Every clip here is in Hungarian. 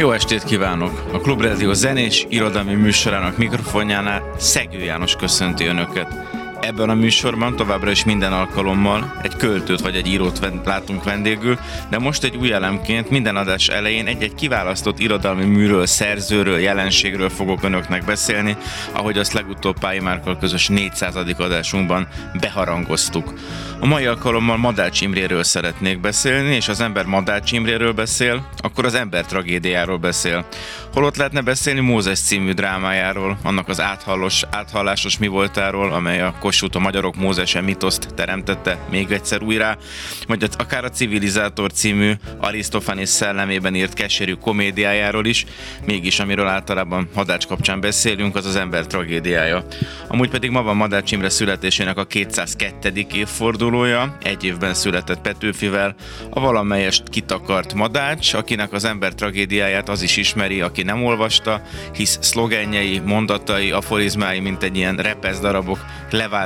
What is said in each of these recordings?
Jó estét kívánok! A Klubrádió zenés irodalmi műsorának mikrofonjánál Szegő János köszönti Önöket. Ebben a műsorban továbbra is minden alkalommal egy költőt vagy egy írót látunk vendégül, de most egy új elemként minden adás elején egy-egy kiválasztott irodalmi műről, szerzőről, jelenségről fogok önöknek beszélni, ahogy azt legutóbb Pályi Márkal közös 400. adásunkban beharangoztuk. A mai alkalommal Madács Imréről szeretnék beszélni, és az ember Madács Imréről beszél, akkor az ember tragédiáról beszél. Holott lehetne beszélni Mózes című drámájáról, annak az áthallos, áthallásos mi voltáról, amely a Kossuth a magyarok Mózese mitoszt teremtette még egyszer újra, vagy akár a Civilizátor című Arisztofanész szellemében írt keserű komédiájáról is, mégis amiről általában Madács kapcsán beszélünk, az az ember tragédiája. Amúgy pedig ma van Madács Imre születésének a 202. évfordulója, egy évben született Petőfivel, a valamelyest kitakart Madács, akinek az ember tragédiáját az is ismeri, aki nem olvasta, hisz szlogenjei, mondatai, aforizmái, mint egy ilyen repesz darabok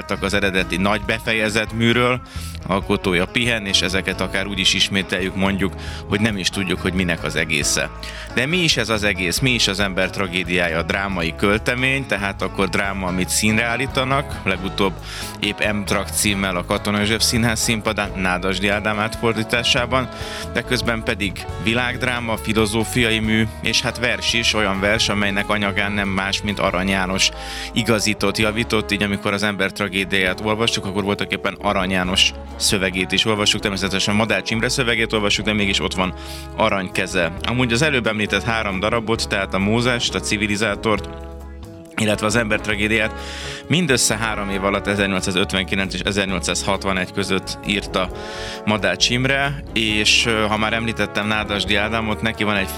leváltak az eredeti nagy befejezett műről, alkotója pihen, és ezeket akár úgy is ismételjük mondjuk, hogy nem is tudjuk, hogy minek az egésze. De mi is ez az egész? Mi is az ember tragédiája? A drámai költemény, tehát akkor dráma, amit színre állítanak, legutóbb épp m címmel a Katona József Színház színpadán, Nádasdi Ádám átfordításában, de közben pedig világdráma, filozófiai mű, és hát vers is, olyan vers, amelynek anyagán nem más, mint Arany János igazított, javított, így amikor az ember tragédiáját olvastuk, akkor voltak éppen Arany János szövegét is olvassuk, természetesen Madács Imre szövegét olvassuk, de mégis ott van aranykeze. Amúgy az előbb említett három darabot, tehát a Mózest, a Civilizátort, illetve az ember tragédiát. Mindössze három év alatt 1859 és 1861 között írta Madács Imre, és ha már említettem Nádasdi Ádámot, neki van egy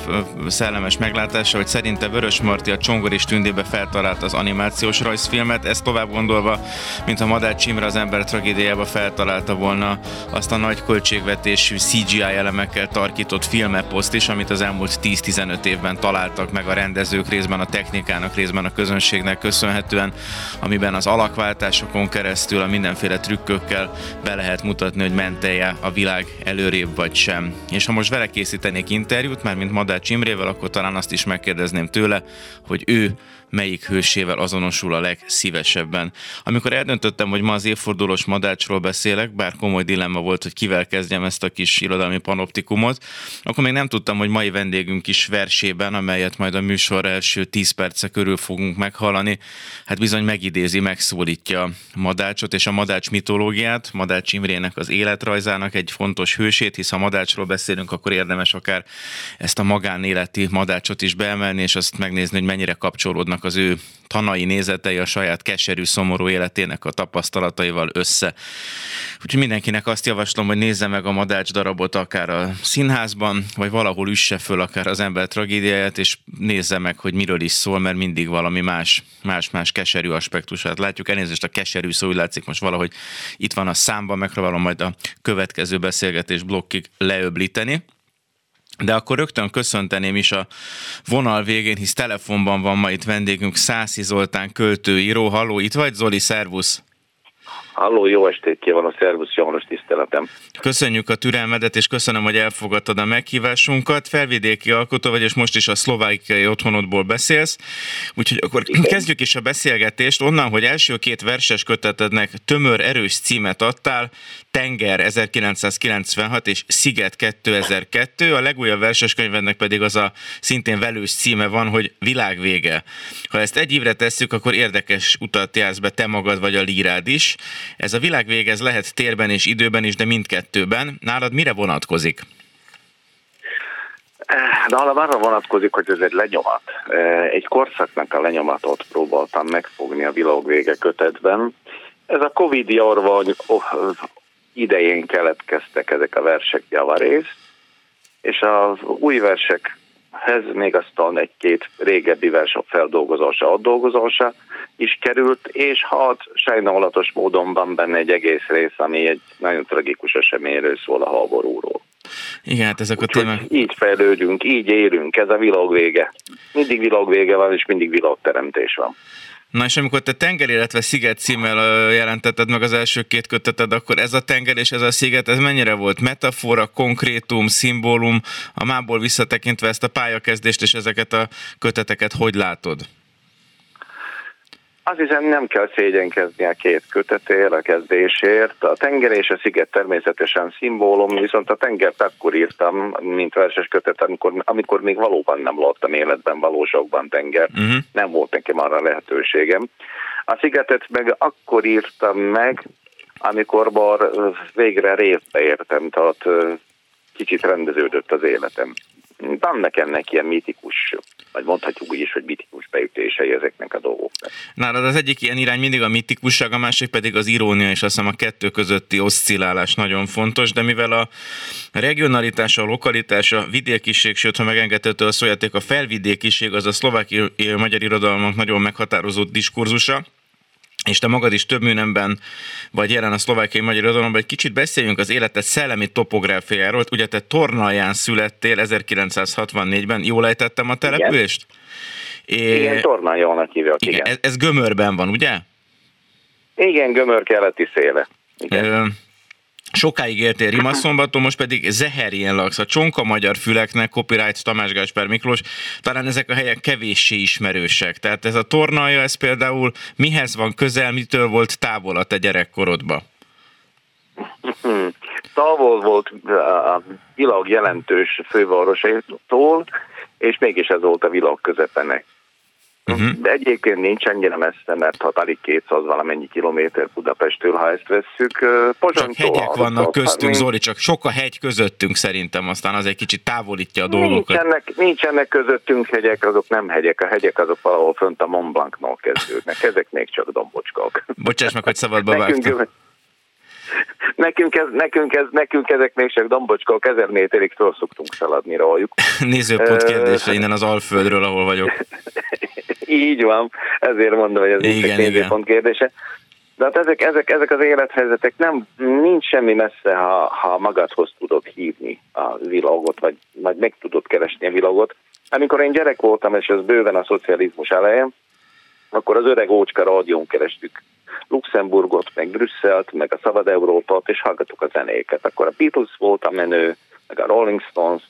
szellemes meglátása, hogy szerinte Vörös Marti a Csongor és Tündébe feltalált az animációs rajzfilmet, ezt tovább gondolva, mint a Madács Imre az ember tragédiába feltalálta volna azt a nagy költségvetésű CGI elemekkel tarkított filmeposzt is, amit az elmúlt 10-15 évben találtak meg a rendezők részben, a technikának részben a közönség közönségnek köszönhetően, amiben az alakváltásokon keresztül a mindenféle trükkökkel be lehet mutatni, hogy mentelje a világ előrébb vagy sem. És ha most vele készítenék interjút, már mint Madács Imrével, akkor talán azt is megkérdezném tőle, hogy ő melyik hősével azonosul a legszívesebben. Amikor eldöntöttem, hogy ma az évfordulós madácsról beszélek, bár komoly dilemma volt, hogy kivel kezdjem ezt a kis irodalmi panoptikumot, akkor még nem tudtam, hogy mai vendégünk is versében, amelyet majd a műsor első 10 perce körül fogunk meghallani, hát bizony megidézi, megszólítja Madácsot és a Madács mitológiát, Madács Imrének az életrajzának egy fontos hősét, hisz ha Madácsról beszélünk, akkor érdemes akár ezt a magánéleti Madácsot is beemelni, és azt megnézni, hogy mennyire kapcsolódnak az ő tanai nézetei a saját keserű, szomorú életének a tapasztalataival össze. Úgyhogy mindenkinek azt javaslom, hogy nézze meg a Madács darabot akár a színházban, vagy valahol üsse föl akár az ember tragédiáját, és nézze meg, hogy miről is szól, mert mindig valami más, más-más keserű aspektusát látjuk. Elnézést a keserű szó, úgy látszik most valahogy itt van a számban, megpróbálom majd a következő beszélgetés blokkig leöblíteni. De akkor rögtön köszönteném is a vonal végén, hisz telefonban van ma itt vendégünk Szászi Zoltán költőíró. Halló, itt vagy Zoli, szervusz! Halló, jó estét kívánok, szervusz, János tiszteletem. Köszönjük a türelmedet, és köszönöm, hogy elfogadtad a meghívásunkat. Felvidéki alkotó vagy, és most is a szlovákiai otthonodból beszélsz. Úgyhogy akkor Igen. kezdjük is a beszélgetést onnan, hogy első két verses kötetednek tömör erős címet adtál, Tenger 1996 és Sziget 2002. A legújabb verses könyvednek pedig az a szintén velős címe van, hogy Világvége. Ha ezt egy évre tesszük, akkor érdekes utat jársz be te magad vagy a lírád is. Ez a világvége ez lehet térben és időben is, de mindkettőben. Nálad mire vonatkozik? Nálam arra vonatkozik, hogy ez egy lenyomat. Egy korszaknak a lenyomatot próbáltam megfogni a világvége kötetben. Ez a Covid járvány idején keletkeztek ezek a versek javarészt, és az új versek ez még aztán egy-két régebbi versok feldolgozása, addolgozása is került, és hat sajnálatos módon van benne egy egész rész, ami egy nagyon tragikus eseményről szól a háborúról. Igen, hát ezek a témák. Így fejlődünk, így érünk, ez a világ vége. Mindig világ vége van, és mindig világteremtés van. Na és amikor te tenger, illetve sziget címmel jelentetted meg az első két köteted, akkor ez a tenger és ez a sziget, ez mennyire volt metafora, konkrétum, szimbólum, a mából visszatekintve ezt a pályakezdést és ezeket a köteteket hogy látod? Azt hiszem nem kell szégyenkezni a két kötetér a kezdésért. A tenger és a sziget természetesen szimbólum, viszont a tengert akkor írtam, mint verses kötet, amikor, amikor még valóban nem láttam életben valóságban tenger. Uh-huh. Nem volt nekem arra lehetőségem. A szigetet meg akkor írtam meg, amikor már végre révbe értem, tehát kicsit rendeződött az életem vannak ennek ilyen mitikus, vagy mondhatjuk úgy is, hogy mitikus beütései ezeknek a dolgoknak. Nálad az egyik ilyen irány mindig a mitikusság, a másik pedig az irónia, és azt hiszem a kettő közötti oszcillálás nagyon fontos, de mivel a regionalitás, a lokalitás, a vidékiség, sőt, ha megengedhető a szójáték, a felvidékiség, az a szlovákiai magyar irodalmak nagyon meghatározó diskurzusa, és te magad is több műnemben vagy jelen a szlovákiai magyar irodalomban, egy kicsit beszéljünk az életed szellemi topográfiáról. Ugye te Tornalján születtél 1964-ben, jól ejtettem a települést? Igen, igen Tornaljónak hívják, igen. igen. Ez, ez Gömörben van, ugye? Igen, Gömör keleti széle. Igen. Sokáig éltél Rimaszombaton, most pedig Zeherien laksz. A Csonka magyar füleknek, copyright Tamás Gáspár Miklós, talán ezek a helyek kevéssé ismerősek. Tehát ez a tornalja, ez például mihez van közel, mitől volt távol a te gyerekkorodba? Távol volt a világ jelentős fővárosaitól, és mégis ez volt a világ közepenek. Uh-huh. De egyébként nincs ennyire messze, mert ha alig 200 valamennyi kilométer Budapestől, ha ezt vesszük. Csak hegyek vannak köztünk, Zoli, csak sok a hegy közöttünk szerintem, aztán az egy kicsit távolítja a dolgokat. Nincsenek, nincsenek közöttünk hegyek, azok nem hegyek, a hegyek azok valahol fönt a Mont Blancnál kezdődnek, ezek még csak dombocskak. Bocsáss meg, hogy szabadba vágtam. Nekünk, ez, nekünk, ez, nekünk ezek még csak dombocskak, ezer méterig föl szoktunk szaladni rajjuk. Nézőpont kérdése innen az Alföldről, ahol vagyok. Így van, ezért mondom, hogy ez igen, nézőpont kérdése. De hát ezek, ezek, ezek az élethelyzetek nem, nincs semmi messze, ha, ha magadhoz tudod hívni a világot, vagy, vagy meg tudod keresni a világot. Amikor én gyerek voltam, és ez bőven a szocializmus elején, akkor az öreg ócska rádión kerestük Luxemburgot, meg Brüsszelt, meg a Szabad Európát, és hallgattuk a zenéket. Akkor a Beatles volt a menő, meg a Rolling Stones,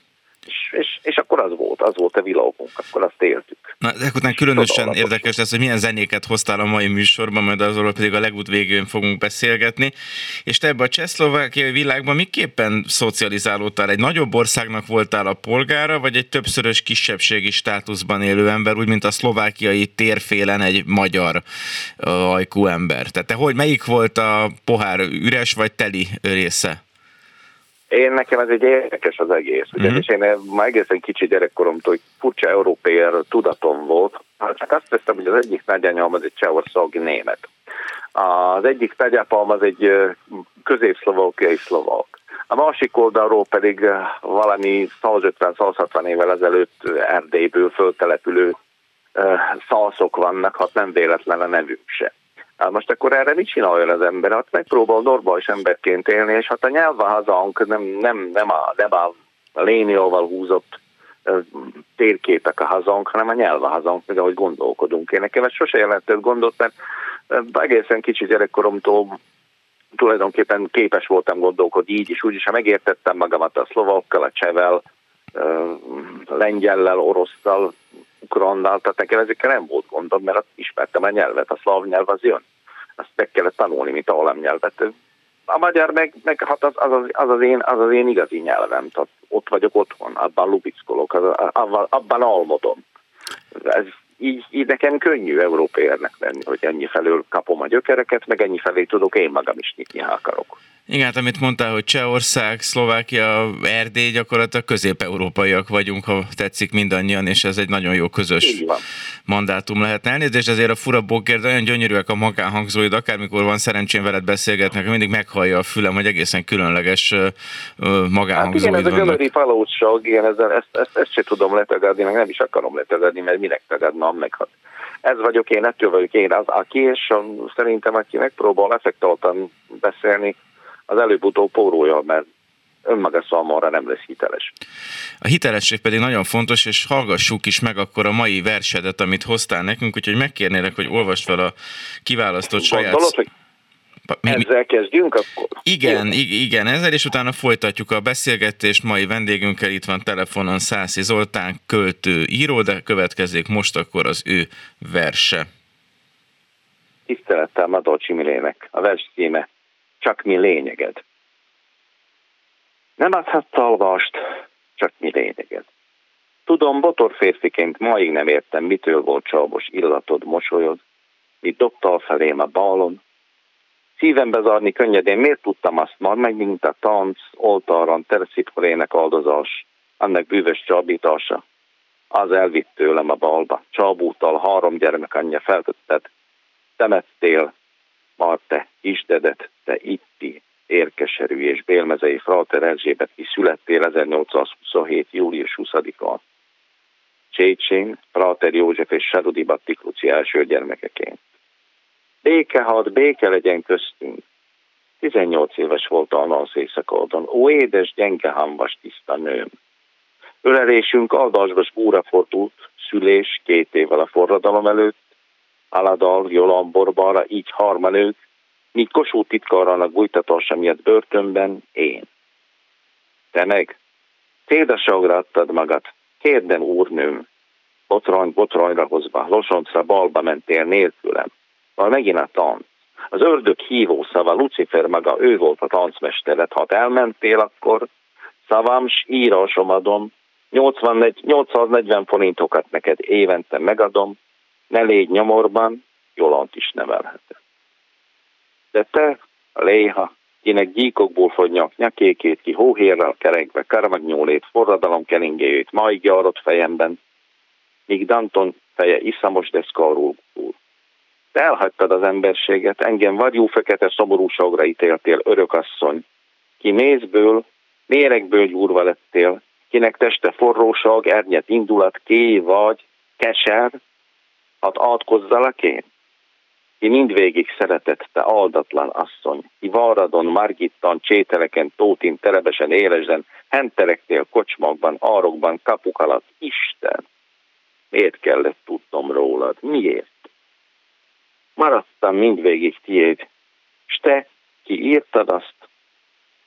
és, és, és akkor az volt, az volt a világunk, akkor azt éltük. Na, de után különösen érdekes lesz, hogy milyen zenéket hoztál a mai műsorban, majd azról pedig a legút végén fogunk beszélgetni. És te ebbe a csehszlovákiai világban miképpen szocializálódtál? Egy nagyobb országnak voltál a polgára, vagy egy többszörös kisebbségi státuszban élő ember, úgy, mint a szlovákiai térfélen egy magyar ajkú ember? Tehát te hogy, melyik volt a pohár üres vagy teli része? Én nekem ez egy érdekes az egész, ugye, mm-hmm. és én már egészen kicsi gyerekkoromtól hogy furcsa európér tudatom volt, hát csak azt teszem, hogy az egyik nagyanyám az egy csehországi német. Az egyik nagyapám az egy középszlovákiai szlovák. A másik oldalról pedig valami 150-160 évvel ezelőtt Erdélyből föltelepülő szalszok vannak, hát nem véletlen a nevük se. Hát most akkor erre mit csináljon az ember? Hát megpróbál normális emberként élni, és hát a nyelv a hazánk nem, nem, nem, a, nem a lénióval húzott térképek a hazánk, hanem a nyelv a hazánk, meg ahogy gondolkodunk. Én nekem ez sose jelentett gondot, mert egészen kicsi gyerekkoromtól tulajdonképpen képes voltam gondolkodni így is, úgy is, ha megértettem magamat a szlovakkal, a csevel, lengyellel, orosztal, ukronnal, tehát nekem ezekkel nem volt gondom, mert ismertem a nyelvet, a szláv nyelv az jön. Azt meg kellett tanulni, mint a nyelvet. A magyar meg, meg hát az, az, az, az, az, én, az az én igazi nyelvem, tehát ott vagyok otthon, abban lubickolok, abban, abban almodom. Ez így, így nekem könnyű európérnek lenni, hogy ennyi felől kapom a gyökereket, meg ennyi felé tudok én magam is nyitni, ha akarok. Igen, hát amit mondtál, hogy Csehország, Szlovákia, Erdély gyakorlatilag közép-európaiak vagyunk, ha tetszik mindannyian, és ez egy nagyon jó közös mandátum lehet. Elnézést, azért a fura de olyan gyönyörűek a magánhangzóid, akármikor van szerencsém veled beszélgetnek, mindig meghallja a fülem, hogy egészen különleges magánhangzóid hát igen, ez a gömöri palótság, igen, ezzel, ezt, ezt, ezt, sem tudom letegadni, meg nem is akarom letegadni, mert minek tagadnám meg. Hát ez vagyok én, ettől vagyok én az, aki, és szerintem aki megpróbál effektoltan beszélni, az előbb-utóbb pórója, mert önmaga számára nem lesz hiteles. A hitelesség pedig nagyon fontos, és hallgassuk is meg akkor a mai versedet, amit hoztál nekünk, úgyhogy megkérnélek, hogy olvasd fel a kiválasztott saját... Gondolod, hogy mi, ezzel kezdjünk akkor? Igen, igen, ezzel, és utána folytatjuk a beszélgetést. Mai vendégünkkel itt van telefonon Szászi Zoltán, költő, író, de következik most akkor az ő verse. Tisztelettel Madolcsi Milének. A vers címe Csak mi lényeged. Nem adhatsz alvast, csak mi lényeged. Tudom, botor férfiként máig nem értem, mitől volt csalbos illatod, mosolyod, mit dobtál felém a balon, szívembe zarni könnyedén, miért tudtam azt már, meg mint a tanc, oltaran, tersziphorének áldozás, annak bűvös csábítása. Az elvitt tőlem a balba, csábúttal három gyermek anyja feltetted, temettél, már te isdedet, te itti, érkeserű és bélmezei Frater Erzsébet, ki születtél 1827. július 20-án. Csécsén, Frater József és Sarudi Battikluci első gyermekeként. Béke had, béke legyen köztünk. 18 éves volt a nasz éjszakódon. Ó, édes, gyenge hambas tiszta nőm. Ölelésünk aldasbas búra fordult, szülés két évvel a forradalom előtt, Aladal, Jolamborbalra, így harmanők, míg Kossuth titkarának bújtatása miatt börtönben én. Te meg, cédaságra adtad magad, kérdem úrnőm, botrony, botronyra hozva, losoncra balba mentél nélkülem. Már megint a tanc. Az ördög hívó szava, Lucifer maga, ő volt a tancmestered. Ha elmentél, akkor szavam, s írásom adom, 84, 840 forintokat neked évente megadom, ne légy nyomorban, Jolant is nevelheted. De te, a léha, kinek gyíkokból fogynak nyakékét ki hóhérrel kerekbe, karmagnyólét, forradalom keringéjét, maig gyarott fejemben, míg Danton feje iszamos deszkarul te elhagytad az emberséget, engem vagyú fekete szomorúságra ítéltél, örökasszony. Ki mézből, méregből gyúrva lettél, kinek teste forróság, ernyet indulat, ké vagy, keser, hát átkozzalak én? Ki mindvégig szeretett, te aldatlan asszony, ki Varadon, Margittan, Csételeken, Tótin, Terebesen, Élesden, henterektél kocsmakban, árokban, kapuk alatt, Isten! Miért kellett tudnom rólad? Miért? maradtam mindvégig tiéd, s te, ki írtad azt,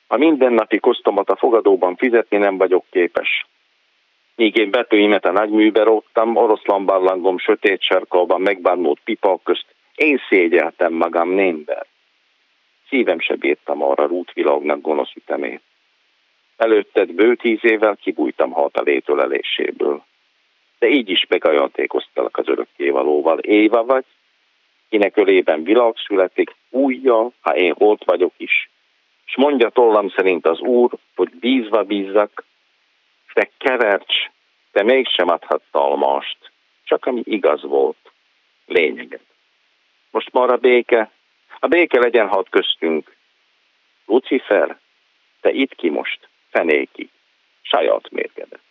a mindennapi kosztomat a fogadóban fizetni nem vagyok képes. Míg én betűimet a nagyműbe róttam, oroszlan barlangom sötét sarkóban megbánult pipa közt, én szégyeltem magam némber. Szívem se bírtam arra rútvilágnak gonosz ütemét. Előtted bő tíz évvel kibújtam hatalétöleléséből. De így is megajantékoztalak az örökkévalóval. Éva vagy, kinek ölében világ születik, újja, ha én ott vagyok is. És mondja tollam szerint az Úr, hogy bízva bízzak, te kevercs, te mégsem adhatta almást, csak ami igaz volt, lényeget. Most már a béke, a béke legyen hat köztünk. Lucifer, te itt ki most, fenéki, saját mérgedet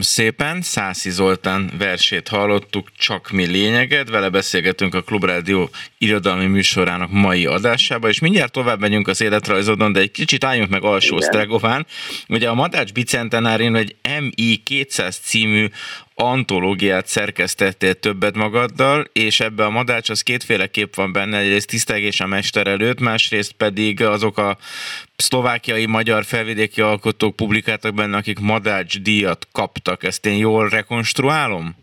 szépen. Szászi Zoltán versét hallottuk, csak mi lényeged. Vele beszélgetünk a Klubrádió irodalmi műsorának mai adásába, és mindjárt tovább megyünk az életrajzodon, de egy kicsit álljunk meg alsó Sztregován. Ugye a Madács Bicentenárin egy MI 200 című antológiát szerkesztettél többet magaddal, és ebbe a madács az kétféle kép van benne, egyrészt tisztelgés a mester előtt, másrészt pedig azok a szlovákiai magyar felvidéki alkotók publikáltak benne, akik madács díjat kaptak. Ezt én jól rekonstruálom?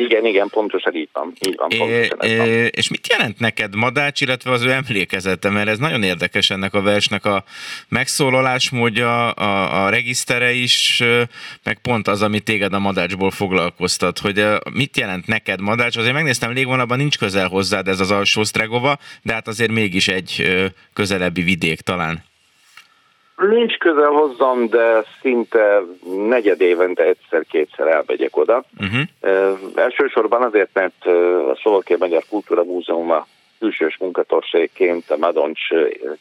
Igen, igen, pontosan így van. Így van, pontosan é, van. És mit jelent neked Madács, illetve az ő emlékezete? Mert ez nagyon érdekes ennek a versnek a megszólalásmódja, a, a regisztere is, meg pont az, ami téged a Madácsból foglalkoztat, hogy mit jelent neked Madács? Azért megnéztem, légvonalban nincs közel hozzád ez az alsó Stregova, de hát azért mégis egy közelebbi vidék talán. Nincs közel hozzám, de szinte negyed évente egyszer-kétszer elmegyek oda. Uh-huh. Uh, elsősorban azért, mert a Szlovakia Magyar Kultúra Múzeum a külsős munkatársaiként a Madoncs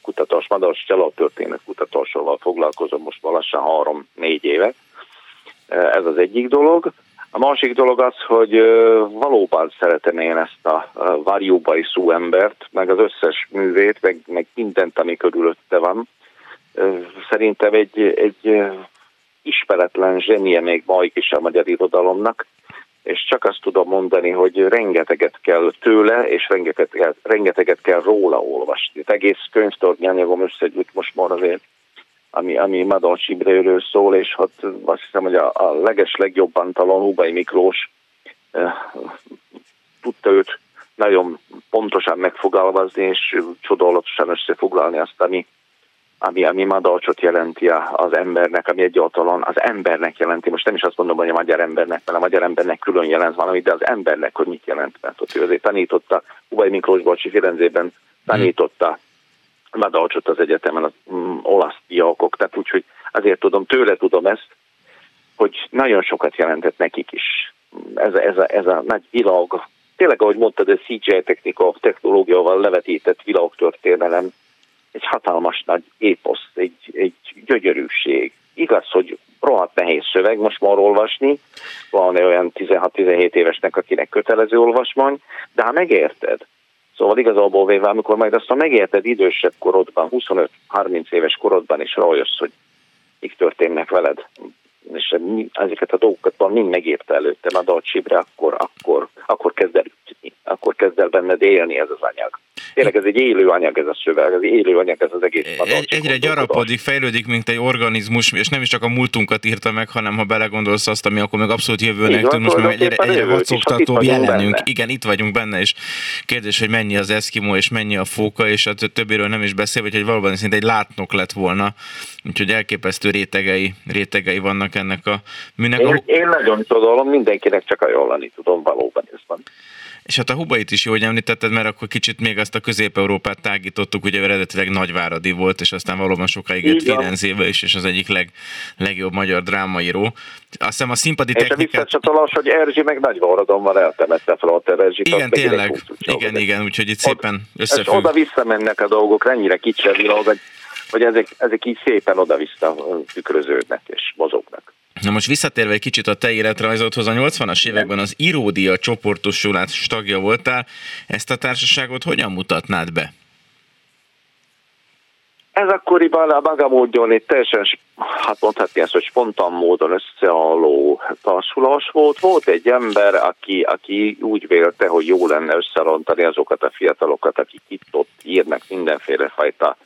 kutatás, Madoncs családtörténet kutatással foglalkozom most már lassan három-négy éve. Ez az egyik dolog. A másik dolog az, hogy valóban szeretném én ezt a varjúbai szó embert, meg az összes művét, meg, meg mindent, ami körülötte van szerintem egy, egy ismeretlen zsenie még ma is a magyar irodalomnak, és csak azt tudom mondani, hogy rengeteget kell tőle, és rengeteget, rengeteget kell róla olvasni. Az egész könyvtornyi anyagom összegyűjt most már azért, ami, ami Madon Imréről szól, és hát azt hiszem, hogy a, a leges legjobban talán Hubai Miklós eh, tudta őt nagyon pontosan megfogalmazni, és csodálatosan összefoglalni azt, ami, ami, ami Madalcsot jelenti az embernek, ami egyáltalán az embernek jelenti. Most nem is azt mondom, hogy a magyar embernek, mert a magyar embernek külön jelent valami, de az embernek, hogy mit jelent. Mert ott ő azért tanította, Ubaj Miklós Bocsi Firenzében tanította Madalcsot az egyetemen az mm, olasz diákok, tehát úgyhogy azért tudom, tőle tudom ezt, hogy nagyon sokat jelentett nekik is. Ez a, ez a, ez a nagy világ, tényleg ahogy mondtad, a CGI technika, technológiával levetített világtörténelem, egy hatalmas nagy éposz, egy, egy gyönyörűség. Igaz, hogy rohadt nehéz szöveg most már olvasni, van olyan 16-17 évesnek, akinek kötelező olvasmány, de ha megérted, Szóval igazából véve, amikor majd azt a megérted idősebb korodban, 25-30 éves korodban is rájössz, hogy mik történnek veled, és ezeket a dolgokat mind megérte előtte a Dalcsibre, akkor, akkor, akkor kezd el ütni, akkor kezd el benned élni ez az anyag. Tényleg ez egy élő anyag ez a szöveg, ez egy élő anyag ez az egész. Egy, egyre gyarapodik, fejlődik, mint egy organizmus, és nem is csak a múltunkat írta meg, hanem ha belegondolsz azt, ami akkor meg abszolút jövőnek tűn, most meg egyre, egyre vacogtatóbb jelenünk. Benne. Igen, itt vagyunk benne, és kérdés, hogy mennyi az eszkimó, és mennyi a fóka, és a többiről nem is beszél, hogy valóban szinte egy látnok lett volna, úgyhogy elképesztő rétegei, rétegei vannak ennek a műnek. Én, én nagyon tudom, mindenkinek csak ajánlani tudom, valóban ez van. És hát a Hubait is jó, hogy említetted, mert akkor kicsit még azt a Közép-Európát tágítottuk, ugye eredetileg Nagyváradi volt, és aztán valóban sokáig élt Firenzébe is, és az egyik leg, legjobb magyar drámaíró. Azt hiszem a színpadi és technikát... És a hogy Erzsi meg Nagyváradon van eltemette fel ott Erzsi. Igen, tényleg. Igen, igen, úgyhogy itt szépen összefügg. Oda-vissza mennek a dolgok, ennyire kicsi a világ, hogy, hogy ezek, ezek így szépen oda-vissza tükröződnek és mozognak. Na most visszatérve egy kicsit a te életrajzodhoz, a 80-as években az Iródia csoportosulás tagja voltál, ezt a társaságot hogyan mutatnád be? Ez akkoriban a maga módjon egy teljesen, hát mondhatni ezt, hogy spontán módon összeálló társulás volt. Volt egy ember, aki, aki úgy vélte, hogy jó lenne összerontani azokat a fiatalokat, akik itt ott írnak mindenféle fajta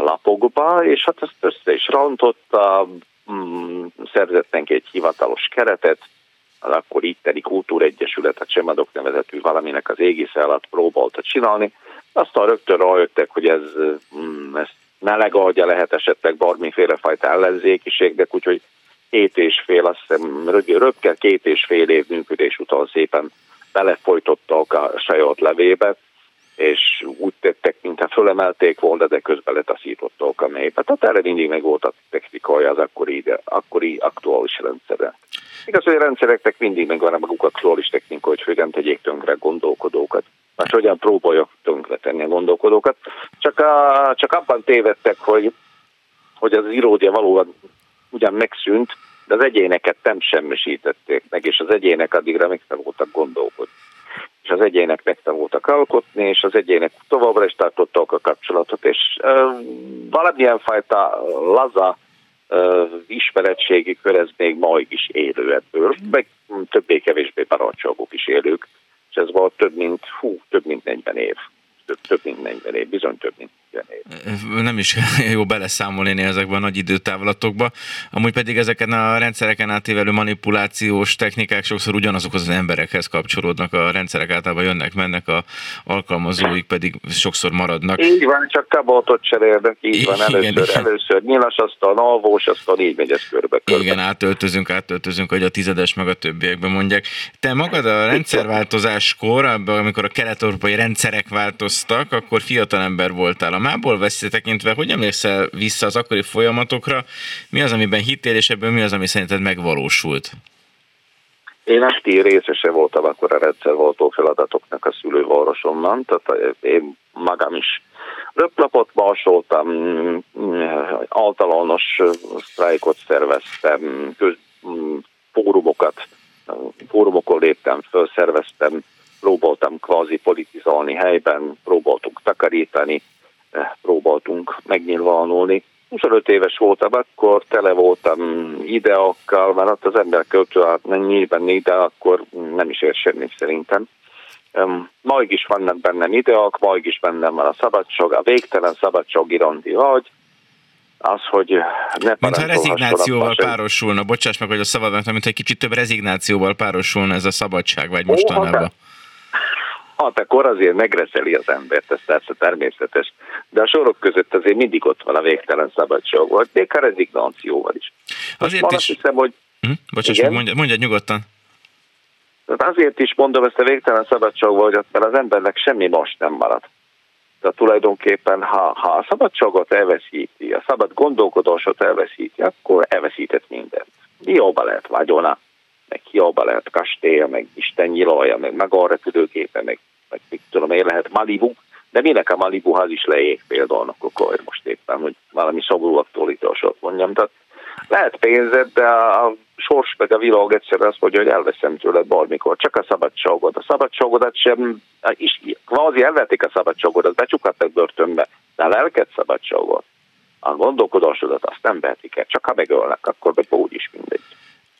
lapokba, és hát ezt össze is rontotta, mm, szerzett neki egy hivatalos keretet, az akkor itteni kultúregyesület, a Csemadok nevezetű valaminek az égisze alatt próbálta csinálni. Aztán rögtön rájöttek, hogy ez, mm, ez melegadja lehet esetleg bármiféle fajta ellenzékiségnek, úgyhogy két és fél, azt hiszem röpke két és fél év működés után szépen belefolytottak a saját levébe, és úgy tettek, mintha fölemelték volna, de közben letaszítottak a mélybe. Tehát erre mindig meg volt a technikai az akkori, ide, akkori aktuális rendszerre. Igaz, hogy a rendszereknek mindig meg van a maguk aktuális technika, hogy hogyan tegyék tönkre gondolkodókat. Mert hogyan próbálja tönkre tenni a gondolkodókat. Csak, a, csak abban tévedtek, hogy, hogy az iródia valóban ugyan megszűnt, de az egyéneket nem semmisítették meg, és az egyének addigra meg voltak gondolkodni és az egyének megtanultak alkotni, és az egyének továbbra is tartottak a kapcsolatot, és uh, valamilyen fajta laza uh, ismeretségi kör, ez még ma is élő ebből, meg többé-kevésbé barátságok is élők, és ez volt több mint, hú, több mint 40 év. Több, több mint 40 év, bizony több mint Nem is jó beleszámolni ezekben a nagy időtávlatokba. Amúgy pedig ezeken a rendszereken átívelő manipulációs technikák sokszor ugyanazokhoz az emberekhez kapcsolódnak. A rendszerek általában jönnek, mennek, a alkalmazóik pedig sokszor maradnak. Így van, csak kabótot cserélnek, így van. Először, igen, először nyilas asztal, alvós asztal, így megy ez körbe, körbe. Igen, átöltözünk, átöltözünk, hogy a tizedes meg a többiekben mondják. Te magad a rendszerváltozáskor, amikor a kelet-európai rendszerek változtak, akkor fiatal ember voltál. A mából veszi tekintve, hogy emlékszel vissza az akkori folyamatokra? Mi az, amiben hittél, és ebből mi az, ami szerinted megvalósult? Én esti részese voltam akkor a rendszervoltó feladatoknak a szülővárosomban, tehát én magam is röplapot balsoltam, általános sztrájkot szerveztem, köz, fórumokat, fórumokon léptem föl, szerveztem, próbáltam kvázi politizálni helyben, próbáltunk takarítani, próbáltunk megnyilvánulni. 25 éves voltam, akkor tele voltam ideakkal, mert ott az ember költő nyilván ide, akkor nem is ér semmi szerintem. Ma is vannak bennem ideak, ma is bennem van a szabadság, a végtelen szabadság iránti vagy, az, hogy ne Mintha rezignációval párosulna, bocsáss meg, hogy a szabadnak, mint egy kicsit több rezignációval párosulna ez a szabadság, vagy mostanában. Hát akkor azért megrezeli az embert, ez persze természetes, de a sorok között azért mindig ott van a végtelen szabadság, vagy még a rezignációval is. Azért is... hiszem, hogy... Hm? Bocsáss, mondja, mondja nyugodtan. Azért is mondom ezt a végtelen szabadságot, mert az embernek semmi most nem marad. Tehát tulajdonképpen, ha, ha a szabadságot elveszíti, a szabad gondolkodásot elveszíti, akkor elveszített mindent. Hiába lehet vagyona, meg hiába lehet kastély, meg Isten nyilalja, meg megalrepülőgépe, meg, meg mit tudom én, lehet Malibu, de minek a Malibuhoz is leég például, akkor most éppen, hogy valami szomorú aktualitásot mondjam. Tehát lehet pénzed, de a sors meg a világ egyszer azt mondja, hogy elveszem tőled bármikor, csak a szabadságot. A szabadságodat sem, is, kvázi elvették a szabadságodat, becsukhatnak börtönbe, de a lelked szabadságot, a gondolkodásodat azt nem vehetik el, csak ha megölnek, akkor meg úgyis mindegy.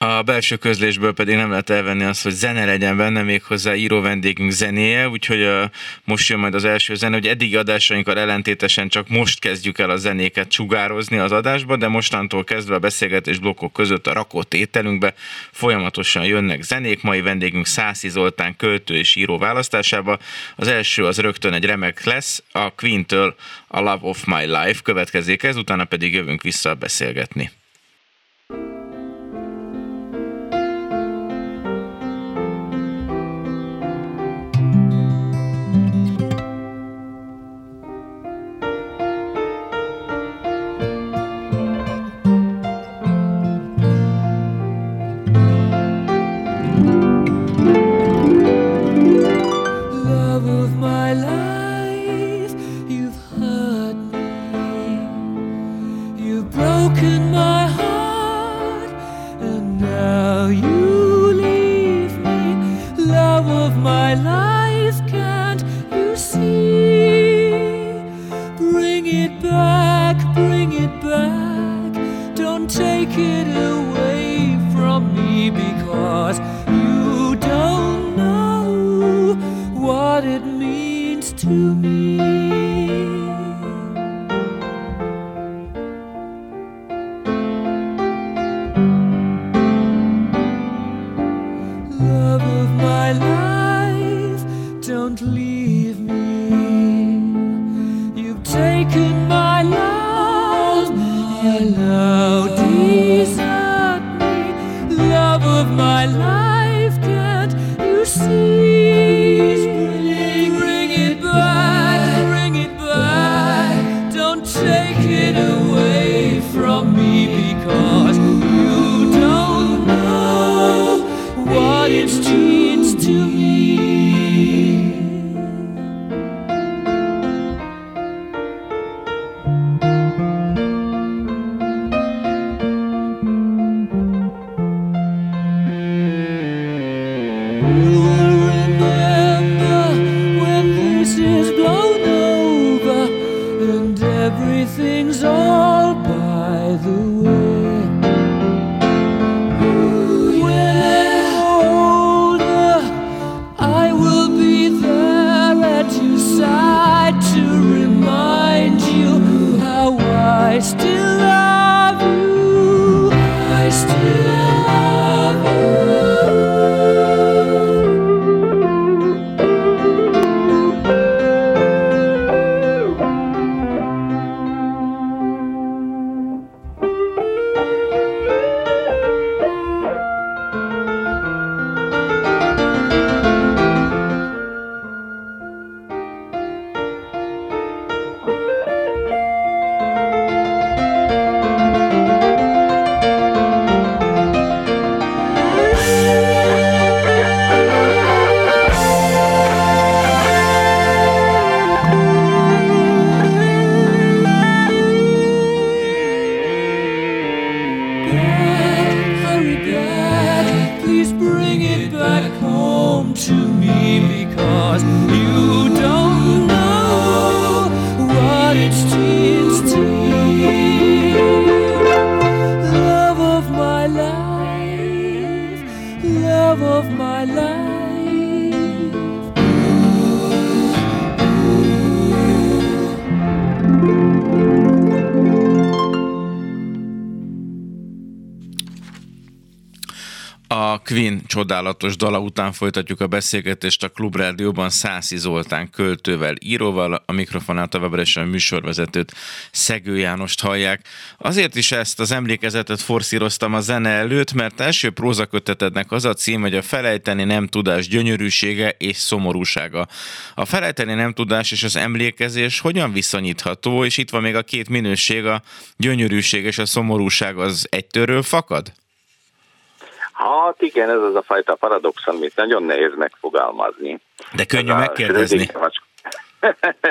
A belső közlésből pedig nem lehet elvenni azt, hogy zene legyen benne, méghozzá író vendégünk zenéje, úgyhogy a, most jön majd az első zene, hogy eddigi adásainkkal ellentétesen csak most kezdjük el a zenéket sugározni az adásba, de mostantól kezdve a beszélgetés blokkok között a rakott ételünkbe folyamatosan jönnek zenék. Mai vendégünk Szászi Zoltán költő és író választásába. Az első az rögtön egy remek lesz, a Queen-től a Love of My Life következik ez, utána pedig jövünk vissza beszélgetni. Csodálatos dala után folytatjuk a beszélgetést a Klubrádióban Szászi Zoltán költővel, íróval, a mikrofonát a műsorvezetőt Szegő Jánost hallják. Azért is ezt az emlékezetet forszíroztam a zene előtt, mert első prózakötetednek az a cím, hogy a felejteni nem tudás gyönyörűsége és szomorúsága. A felejteni nem tudás és az emlékezés hogyan viszonyítható, és itt van még a két minőség, a gyönyörűség és a szomorúság az egytőről fakad? Hát igen, ez az a fajta paradox, amit nagyon nehéz megfogalmazni. De könnyű ez megkérdezni.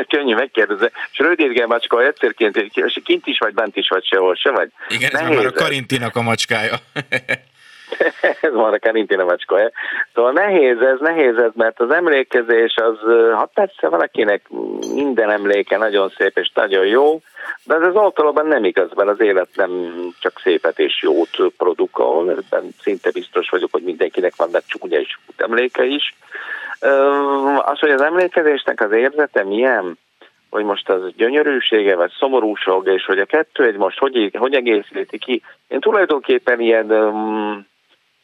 könnyű megkérdezni. Schrödinger macska egyszerként kint is vagy, bent is vagy, sehol se vagy. Igen, ez nehéz már a Karintinak a macskája. ez van a Karintina macskája. Szóval nehéz ez, nehéz ez, mert az emlékezés az, ha persze valakinek minden emléke nagyon szép és nagyon jó, de ez általában nem igaz, mert az élet nem csak szépet és jót produkál, ebben szinte biztos vagyok, hogy mindenkinek van csúnya és emléke is. Az, hogy az emlékezésnek az érzete milyen, hogy most az gyönyörűsége, vagy szomorúság, és hogy a kettő egy most hogy, hogy egészíti ki. Én tulajdonképpen ilyen um,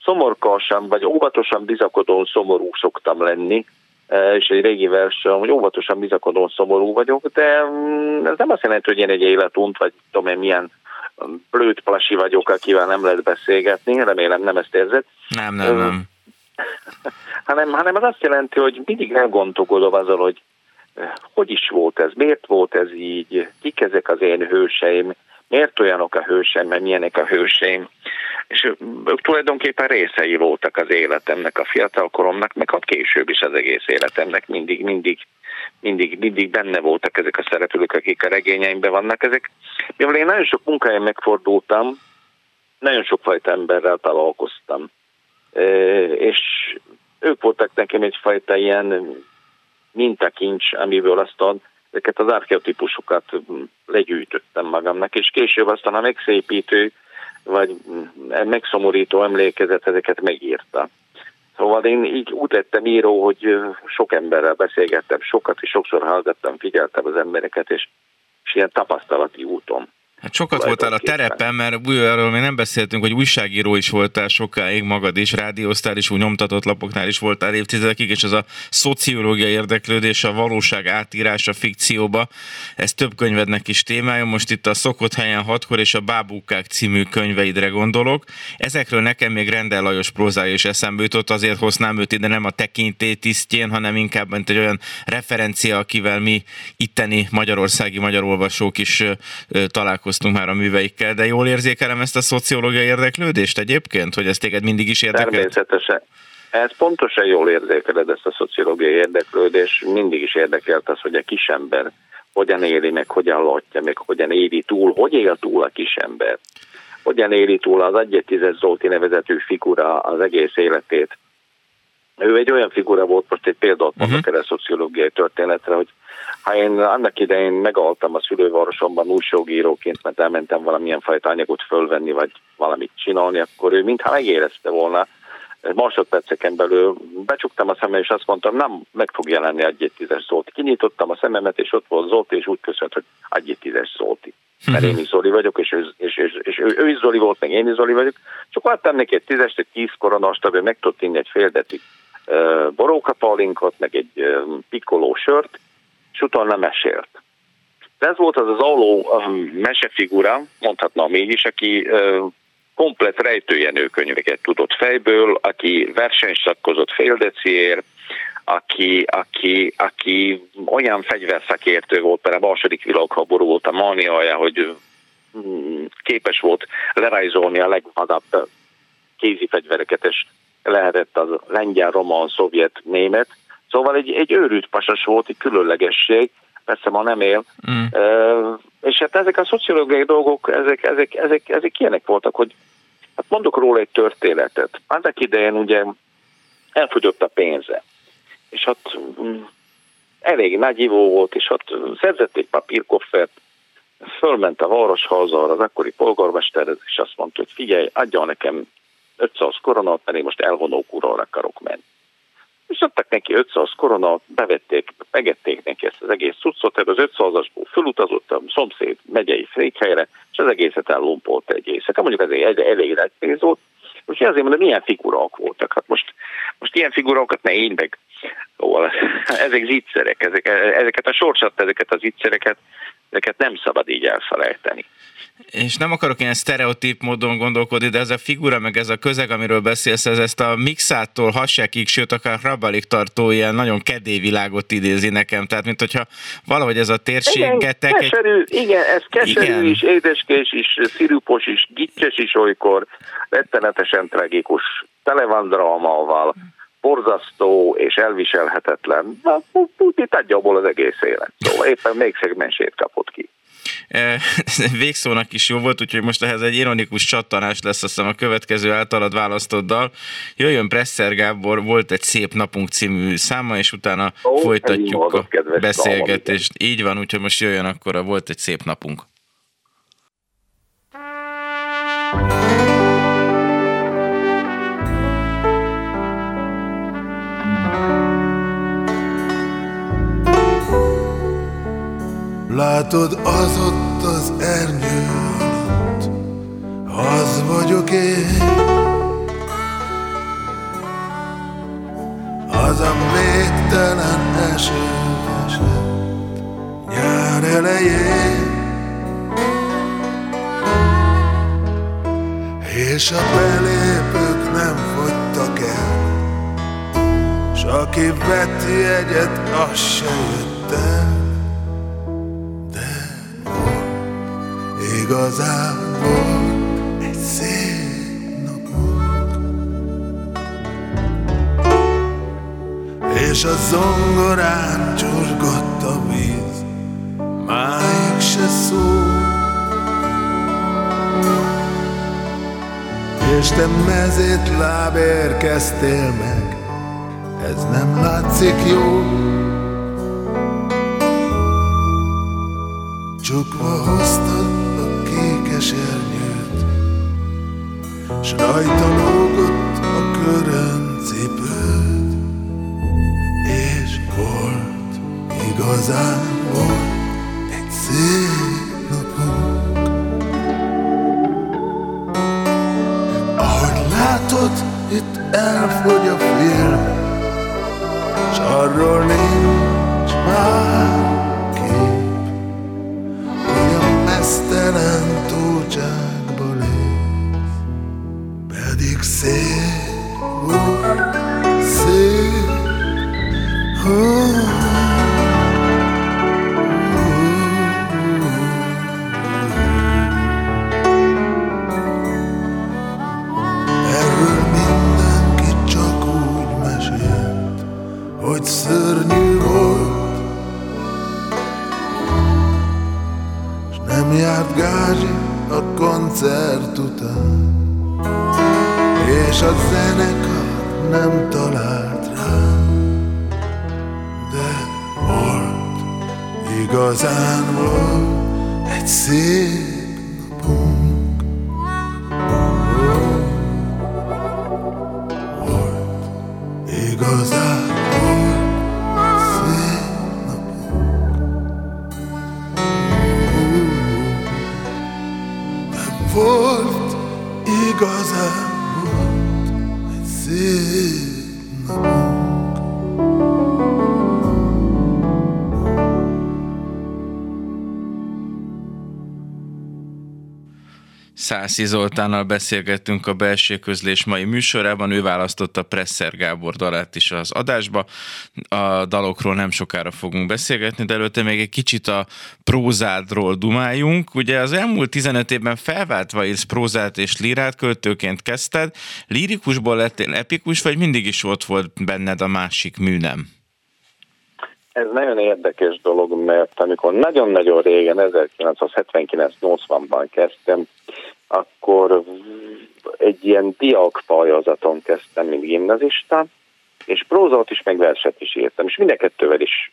szomorkásan, vagy óvatosan bizakodó szomorú szoktam lenni, Eh, és egy régi vers, hogy óvatosan bizakodó szomorú vagyok, de mm, ez nem azt jelenti, hogy én egy életunt, vagy tudom én milyen blőtt plasi vagyok, akivel nem lehet beszélgetni, remélem nem ezt érzed. Nem, nem, nem. hanem, hanem az azt jelenti, hogy mindig elgondolkodom azon, hogy eh, hogy is volt ez, miért volt ez így, kik ezek az én hőseim, miért olyanok a hőseim, mert milyenek a hőseim? És ők tulajdonképpen részei voltak az életemnek, a fiatalkoromnak, meg a később is az egész életemnek. Mindig, mindig, mindig, mindig benne voltak ezek a szereplők, akik a regényeimben vannak. Ezek, mivel én nagyon sok munkáján megfordultam, nagyon sokfajta emberrel találkoztam, és ők voltak nekem egyfajta ilyen mintakincs, amiből aztán ezeket az archeotípusokat legyűjtöttem magamnak, és később aztán a megszépítő vagy megszomorító emlékezet ezeket megírta. Szóval én így úgy lettem író, hogy sok emberrel beszélgettem, sokat és sokszor hallgattam, figyeltem az embereket, és, és ilyen tapasztalati úton Hát sokat voltál a terepen, mert arról még nem beszéltünk, hogy újságíró is voltál sokáig magad is, rádióztál is, úgy nyomtatott lapoknál is voltál évtizedekig, és ez a szociológia érdeklődés, a valóság átírása fikcióba, ez több könyvednek is témája, most itt a Szokott helyen hatkor és a Bábukák című könyveidre gondolok. Ezekről nekem még Rendel Lajos prózája is eszembe jutott, azért hoznám őt ide nem a tekintély tisztjén, hanem inkább mint egy olyan referencia, akivel mi itteni magyarországi magyar olvasók is találkozunk találkoztunk már a műveikkel, de jól érzékelem ezt a szociológiai érdeklődést egyébként, hogy ez téged mindig is érdekel? Természetesen. Ez pontosan jól érzékeled ezt a szociológiai érdeklődés. Mindig is érdekelt az, hogy a kisember hogyan éli meg, hogyan látja meg, hogyan éli túl, hogy él túl a kisember. Hogyan éli túl az Egyetizet Zolti nevezetű figura az egész életét. Ő egy olyan figura volt, most egy példát mondok uh-huh. erre a szociológiai történetre, hogy ha én annak idején megaltam a szülővárosomban újságíróként, mert elmentem valamilyen fajta anyagot fölvenni, vagy valamit csinálni, akkor ő mintha megérezte volna, másodperceken belül becsuktam a szemem, és azt mondtam, nem meg fog jelenni egy tízes Zolti. Kinyitottam a szememet, és ott volt Zolti, és úgy köszönt, hogy egy tízes Zolti. Mert én is Zoli vagyok, és, ő, és, és, és ő, ő is Zoli volt, meg én is Zoli vagyok. Csak adtam neki egy tízest, egy tíz koronast, meg tudott inni egy fél deci uh, borókapalinkot, meg egy pikkoló sört, és utána mesélt. De ez volt az az aló mesefigura, mondhatnám így is, aki komplet rejtőjenő könyveket tudott fejből, aki versenysakkozott fél deciért, aki, aki, aki olyan fegyverszakértő volt, mert a második világháború volt a maniaja, hogy képes volt lerajzolni a legvadabb kézi fegyvereket, és lehetett az lengyel, román, szovjet, német. Szóval egy, egy őrült pasas volt, egy különlegesség, persze ma nem él. Mm. Uh, és hát ezek a szociológiai dolgok, ezek, ezek, ezek, ezek ilyenek voltak, hogy hát mondok róla egy történetet. Annak idején ugye elfogyott a pénze és ott mm, elég nagy ivó volt, és ott szerzett egy papírkoffert, fölment a városháza az akkori polgármesterhez, és azt mondta, hogy figyelj, adjon nekem 500 koronát, mert én most elvonók úrral akarok menni. És adtak neki 500 koronát, bevették, megették neki ezt az egész cuccot, az 500-asból fölutazott a szomszéd megyei székhelyre, és az egészet ellumpolt egy éjszaka. Mondjuk ez egy elég nagy pénz volt, Úgyhogy azért mondom, milyen figurák voltak. Hát most, most ilyen figurákat ne én meg. Szóval, ezek zicserek, ezek, ezeket a sorsat, ezeket az zicsereket, ezeket nem szabad így elfelejteni és nem akarok ilyen sztereotíp módon gondolkodni, de ez a figura, meg ez a közeg, amiről beszélsz, ez ezt a mixától hasekig, sőt akár rabalig tartó ilyen nagyon kedélyvilágot idézi nekem, tehát mint hogyha valahogy ez a térségetek... Igen, keserű, egy... igen ez keserű igen. is, édeskés is, szirupos is, gicses is olykor, rettenetesen tragikus, tele van drámával, borzasztó és elviselhetetlen. Na, úgy adja abból az egész élet. Szóval éppen még szegmensét kapott ki. E, végszónak is jó volt, úgyhogy most ehhez egy ironikus csattanás lesz, azt hiszem a következő általad választott dal. Jöjjön Presser Gábor, volt egy szép napunk című száma, és utána Ó, folytatjuk a beszélgetést. Így van, úgyhogy most jöjjön akkor a volt egy szép napunk. Látod az ott az ernyő alatt, az vagyok én. Az a végtelen eső esett nyár elején. És a belépők nem fogytak el, S aki vett jegyet, az se jött el. Igazából egy szép napunk. És a zongorán csorgott a víz, máig se szó. És te mezét láb érkeztél meg, ez nem látszik jó. Csukva hoztad esernyőt, S rajta lógott a körön cipőd, És volt, igazán volt egy szép napunk. Ahogy látod, itt elfogy a film, S arról nincs már pedig szép, ó, szép, volt Szászi Zoltánnal beszélgettünk a belső közlés mai műsorában, ő választotta Presser Gábor dalát is az adásba. A dalokról nem sokára fogunk beszélgetni, de előtte még egy kicsit a prózádról dumáljunk. Ugye az elmúlt 15 évben felváltva írsz prózát és lírát, költőként kezdted. Lírikusból lettél epikus, vagy mindig is ott volt benned a másik műnem? Ez nagyon érdekes dolog, mert amikor nagyon-nagyon régen, 1979-80-ban kezdtem, akkor egy ilyen diák pályázaton kezdtem, mint gimnazista, és prózót is, meg verset is írtam, és mind kettővel is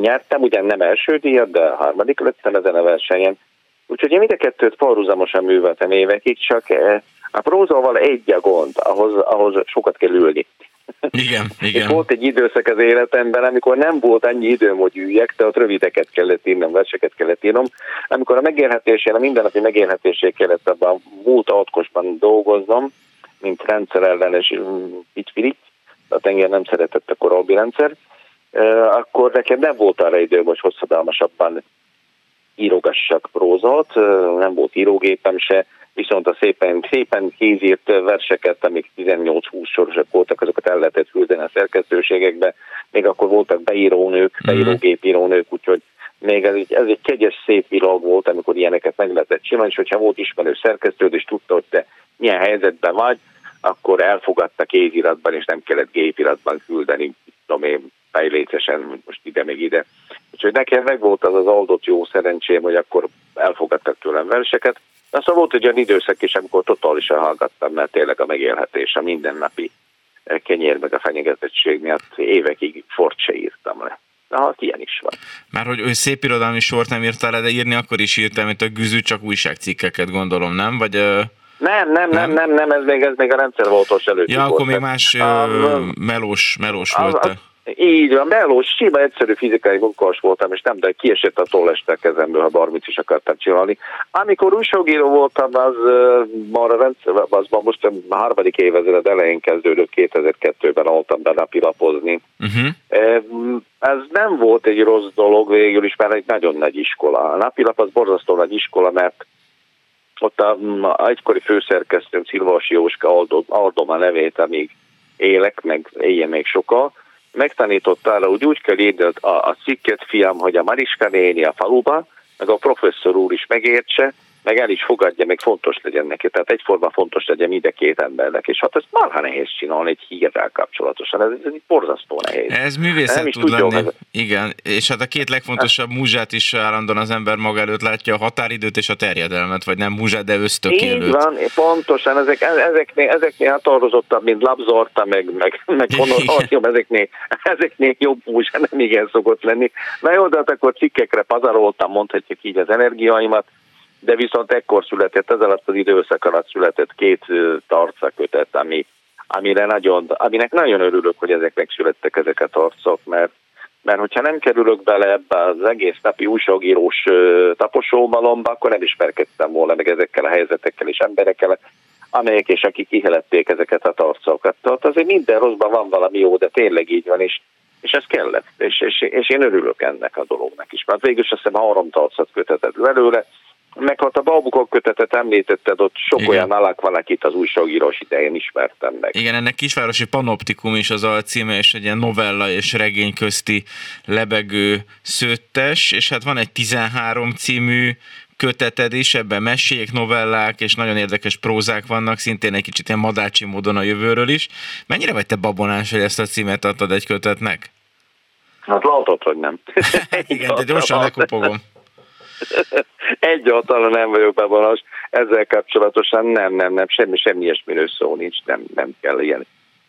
nyertem, ugyan nem első díjat, de harmadik lettem ezen a versenyen, úgyhogy én mind a kettőt párhuzamosan műveltem évekig, csak a prózóval egy a gond, ahhoz, ahhoz sokat kell ülni. Igen, igen. És volt egy időszak az életemben, amikor nem volt annyi időm, hogy üljek, ott rövideket kellett írnom, verseket kellett írnom. Amikor a megélhetésén, a mindennapi megélhetésé kellett abban a múlt atkosban dolgoznom, mint rendszerellenes pitfirit, tehát engem nem szeretett a korábbi rendszer, akkor nekem nem volt arra idő, hogy hosszadalmasabban írogassak prózot, nem volt írógépem se, viszont a szépen, szépen kézírt verseket, amik 18-20 sorosak voltak, azokat el lehetett küldeni a szerkesztőségekbe. Még akkor voltak beírónők, mhm. beírógépírónők, úgyhogy még ez egy, ez egy kegyes, szép világ volt, amikor ilyeneket meg lehetett csinálni, és hogyha volt ismerő szerkesztőd, és tudta, hogy te milyen helyzetben vagy, akkor elfogadta kéziratban, és nem kellett gépiratban küldeni, tudom én, fejlécesen, most ide meg ide. Úgyhogy nekem meg volt az az aldott jó szerencsém, hogy akkor elfogadtak tőlem verseket, aztán volt egy olyan időszak is, amikor totálisan hallgattam, mert tényleg a megélhetés, a mindennapi kenyér meg a fenyegetettség miatt évekig fort se írtam le. Na, hát ilyen is van. Már hogy ő szép irodalmi sort nem írtál le, de írni akkor is írtam, mint a güzű, csak újságcikkeket gondolom, nem? Vagy, nem, nem, nem, nem, nem, ez még, ez még a rendszer voltos előtt. Ja, akkor még más um, melós, melós volt. A, így van, Melós, sima egyszerű fizikai munkás voltam, és nem, de kiesett a tolleste a kezemből, ha bármit is akartam csinálni. Amikor újságíró voltam, az már a rendszer, az már most a harmadik évezred elején kezdődött, 2002-ben altam be napilapozni. Uh-huh. Ez nem volt egy rossz dolog végül is, mert egy nagyon nagy iskola. A napilap az borzasztó nagy iskola, mert ott a, a egykori főszerkesztőm Szilvasi Jóska aldom a nevét, amíg élek, meg éljen még sokkal, megtanította arra, hogy úgy kell írni a, a cikket, fiam, hogy a Mariska néni a faluba, meg a professzor úr is megértse, meg el is fogadja, meg fontos legyen neki. Tehát egyforma fontos legyen mind a két embernek. És hát ezt marha nehéz csinálni egy hírrel kapcsolatosan. Ez, ez egy borzasztó nehéz. Ez művészet nem tud lenni. Ez... Igen, és hát a két legfontosabb múzsát is állandóan az ember maga előtt látja, a határidőt és a terjedelmet, vagy nem múzsát, de ösztökélőt. Így van, pontosan. Ezek, ezeknél, ezeknél határozottabb, mint Labzorta, meg, meg, meg Honoratium, ezeknél, ezeknél jobb múzsa nem igen szokott lenni. Na jó, de hát akkor cikkekre pazaroltam, mondhatjuk így az energiaimat, de viszont ekkor született, ez alatt az időszak alatt született két tarcakötet, ami, amire nagyon, aminek nagyon örülök, hogy ezek megszülettek ezek a tarcok, mert mert hogyha nem kerülök bele ebbe az egész napi újságírós taposómalomba, akkor nem ismerkedtem volna meg ezekkel a helyzetekkel és emberekkel, amelyek és akik kihelették ezeket a tarcokat. Tehát azért minden rosszban van valami jó, de tényleg így van, és, és ez kellett, és, és, és én örülök ennek a dolognak is. Mert végül is azt hiszem három tarcot kötetett belőle, meg hát a Balbukok kötetet említetted, ott sok Igen. olyan alak van, akit az újságírós idején ismertem meg. Igen, ennek kisvárosi panoptikum is az alcíme, és egy ilyen novella és regény közti lebegő szőttes, és hát van egy 13 című köteted is, ebben mesék, novellák és nagyon érdekes prózák vannak, szintén egy kicsit ilyen madácsi módon a jövőről is. Mennyire vagy te babonás, hogy ezt a címet adtad egy kötetnek? Hát látod, hogy nem. Igen, de gyorsan lekopogom. Egyáltalán nem vagyok bevonos. Ezzel kapcsolatosan nem, nem, nem, semmi, semmi ilyesmiről szó nincs, nem, nem kell ilyen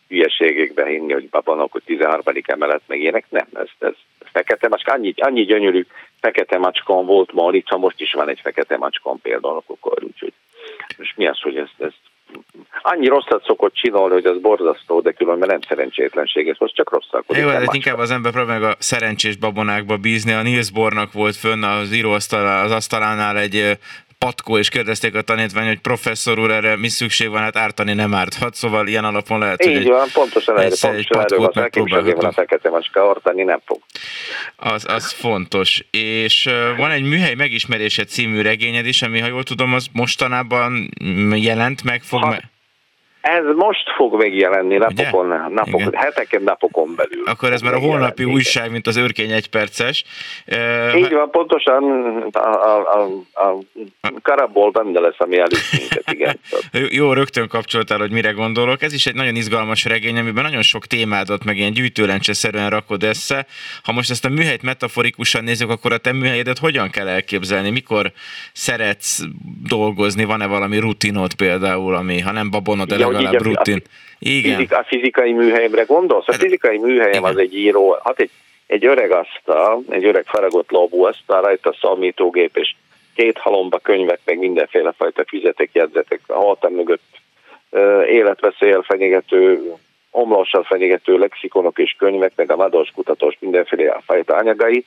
hülyeségekbe hinni, hogy babanok, hogy 13. emelet meg ilyenek, nem, ez, ez fekete macska, annyi, annyi gyönyörű fekete macskon volt ma, itt most is van egy fekete macskon például, akkor úgyhogy most mi az, hogy ezt, ezt annyi rosszat szokott csinálni, hogy az borzasztó, de különben nem szerencsétlenség, ez most csak rosszakodik. Jó, de inkább az ember próbál a szerencsés babonákba bízni. A Niels Bornak volt fönn az íróasztal, az asztalánál egy patkó, és kérdezték a tanítvány, hogy professzor úr, erre mi szükség van, hát ártani nem árthat, szóval ilyen alapon lehet, Így hogy van, pontosan erre, pontosan erről van, megpróbálhatom. a fekete macska, artani nem fog. Az, az fontos. És van egy műhely megismerése című regényed is, ami, ha jól tudom, az mostanában jelent meg, fog... Ha, me- ez most fog megjelenni napokon, napok, heteken, napokon belül. Akkor ez már a holnapi újság, mint az őrkény egyperces. Így van, pontosan a, a, a, a karabból benne lesz, ami előtt minket, igen. Jó, rögtön kapcsoltál, hogy mire gondolok. Ez is egy nagyon izgalmas regény, amiben nagyon sok témádat, meg ilyen gyűjtőlencse-szerűen rakod össze. Ha most ezt a műhelyt metaforikusan nézzük, akkor a te műhelyedet hogyan kell elképzelni? Mikor szeretsz dolgozni? Van-e valami rutinod például, ami ha nem babonod, de legalább rutin. Igen. A fizikai műhelyemre gondolsz? A hát, fizikai műhelyem Igen. az egy író, hát egy, egy öreg asztal, egy öreg faragott lobú asztal, rajta számítógép, és két halomba könyvek, meg mindenféle fajta fizetek, jegyzetek, a haltam mögött életveszélyel fenyegető, omlossal fenyegető lexikonok és könyvek, meg a mados kutatós mindenféle fajta anyagai.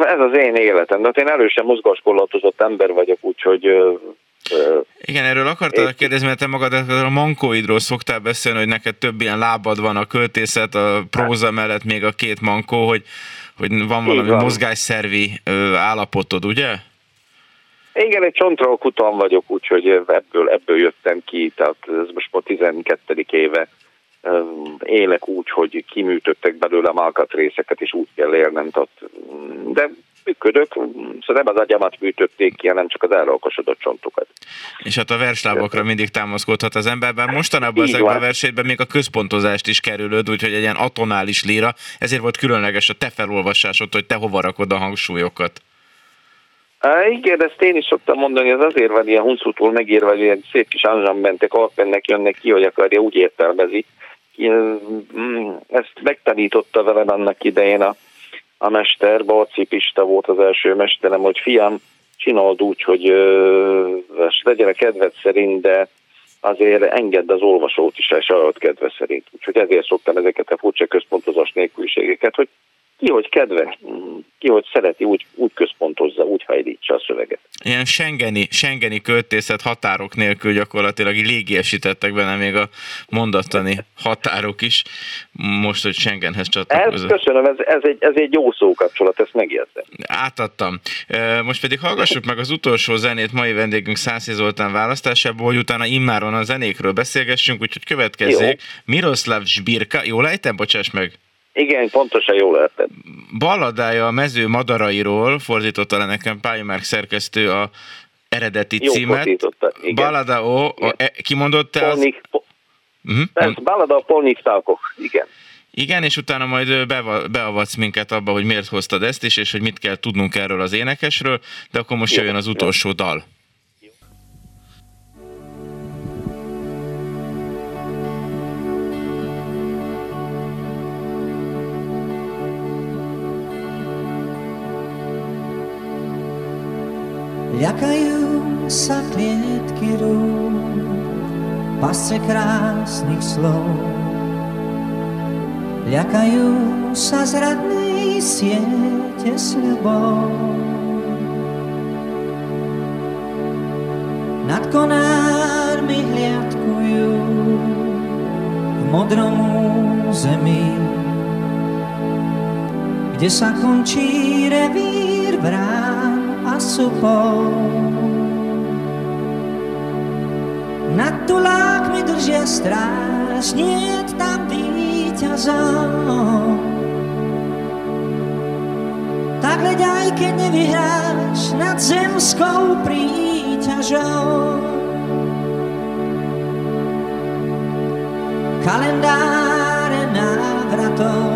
Ez az én életem, de hát én erősen mozgáskorlátozott ember vagyok, úgyhogy igen, erről akartál kérdezni, mert te magad a mankóidról szoktál beszélni, hogy neked több ilyen lábad van a költészet, a próza mellett még a két mankó, hogy, hogy van valami van. mozgásszervi állapotod, ugye? Igen, egy csontralkutan vagyok, úgyhogy ebből, ebből jöttem ki, tehát ez most már 12. éve élek úgy, hogy kiműtöttek belőlem alkatrészeket, és úgy kell élnem, tehát, de működök, szóval nem az agyamat műtötték ki, hanem csak az elralkosodott csontokat. És hát a verslábokra mindig támaszkodhat az emberben. Mostanában ezekben a versenyben még a központozást is kerülöd, úgyhogy egy ilyen atonális líra, ezért volt különleges a te felolvasásod, hogy te hova rakod a hangsúlyokat. Á, igen, ezt én is szoktam mondani, ez azért van ilyen huncutól megírva, hogy ilyen szép kis anzsambentek alpennek jönnek ki, hogy akarja, úgy értelmezi. Mm, ezt megtanította velem annak idején a a mester, Barci Pista volt az első mesterem, hogy fiam, csináld úgy, hogy ö, legyen a kedved szerint, de azért engedd az olvasót is a saját kedve szerint. Úgyhogy ezért szoktam ezeket a furcsa központozás nélküliségeket, hogy ki hogy kedve, ki hogy szereti, úgy, úgy központozza, úgy hajlítsa a szöveget. Ilyen Schengeni, Schengeni költészet határok nélkül gyakorlatilag légiesítettek benne még a mondatani határok is, most, hogy Schengenhez csatlakozott. Ez, köszönöm, ez, ez, egy, ez egy jó szókapcsolat, ezt megértem. Átadtam. Most pedig hallgassuk meg az utolsó zenét mai vendégünk Szászi Zoltán választásából, hogy utána immáron a zenékről beszélgessünk, úgyhogy következzék. Miroslav Zsbirka, jól ejtem, bocsáss meg? Igen, pontosan jól érted. Balladája a mező madarairól fordította le nekem Pály Márk szerkesztő a eredeti Jó címet. Fordította, igen. Ballada, ó, e, kimondott te az... Po, uh-huh. Ez Ballada a Polnik igen. Igen, és utána majd beavatsz minket abba, hogy miért hoztad ezt is, és hogy mit kell tudnunk erről az énekesről, de akkor most jöjjön az utolsó dal. Ľakajú sa klietky rúk, pasce krásnych slov. Ľakajú sa zradnej siete sľubov. Nad konármi hliadkujú v modrom zemi, kde sa končí revír vrát supou. Nad tulákmi držia stráž, nie tam víťazom. Tak leď aj keď nevyhráš nad zemskou príťažou. Kalendáre návratov,